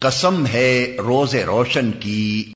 قسم ہے روز روشن کی۔